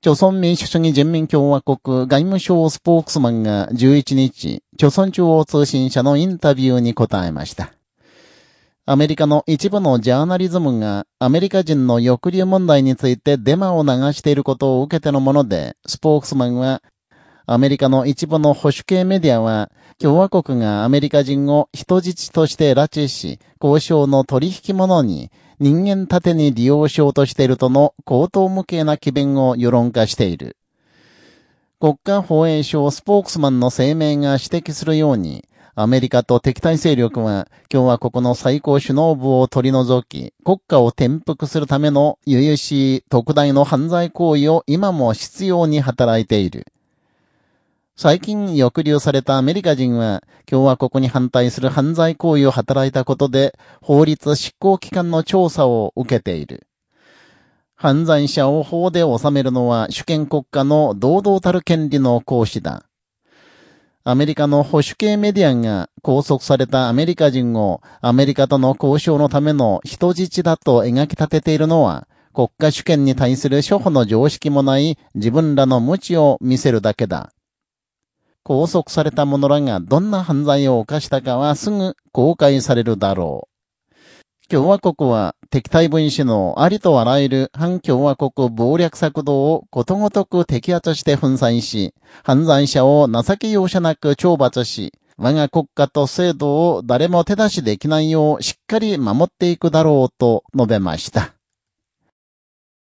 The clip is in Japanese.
朝鮮民主主義人民共和国外務省スポークスマンが11日、朝鮮中央通信社のインタビューに答えました。アメリカの一部のジャーナリズムがアメリカ人の抑留問題についてデマを流していることを受けてのもので、スポークスマンは、アメリカの一部の保守系メディアは、共和国がアメリカ人を人質として拉致し、交渉の取引物に、人間盾に利用しようとしているとの高等無形な機弁を世論化している。国家防衛省スポークスマンの声明が指摘するように、アメリカと敵対勢力は共和国の最高首脳部を取り除き、国家を転覆するための由々しい特大の犯罪行為を今も必要に働いている。最近抑留されたアメリカ人は、共和国に反対する犯罪行為を働いたことで、法律執行機関の調査を受けている。犯罪者を法で収めるのは主権国家の堂々たる権利の行使だ。アメリカの保守系メディアが拘束されたアメリカ人をアメリカとの交渉のための人質だと描き立てているのは、国家主権に対する諸法の常識もない自分らの無知を見せるだけだ。拘束された者らがどんな犯罪を犯したかはすぐ公開されるだろう。共和国は敵対分子のありとあらゆる反共和国暴略策動をことごとく摘発して粉砕し、犯罪者を情け容赦なく懲罰し、我が国家と制度を誰も手出しできないようしっかり守っていくだろうと述べました。